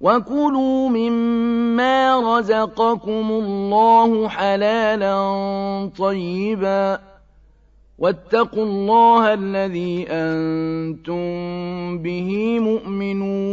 وَكُلُوا مِمَّا رَزَقَكُمُ اللَّهُ حَلَالًا طَيِّبًا ۚ وَاتَّقُوا اللَّهَ الَّذِي أَنتُم بِهِ مُؤْمِنُونَ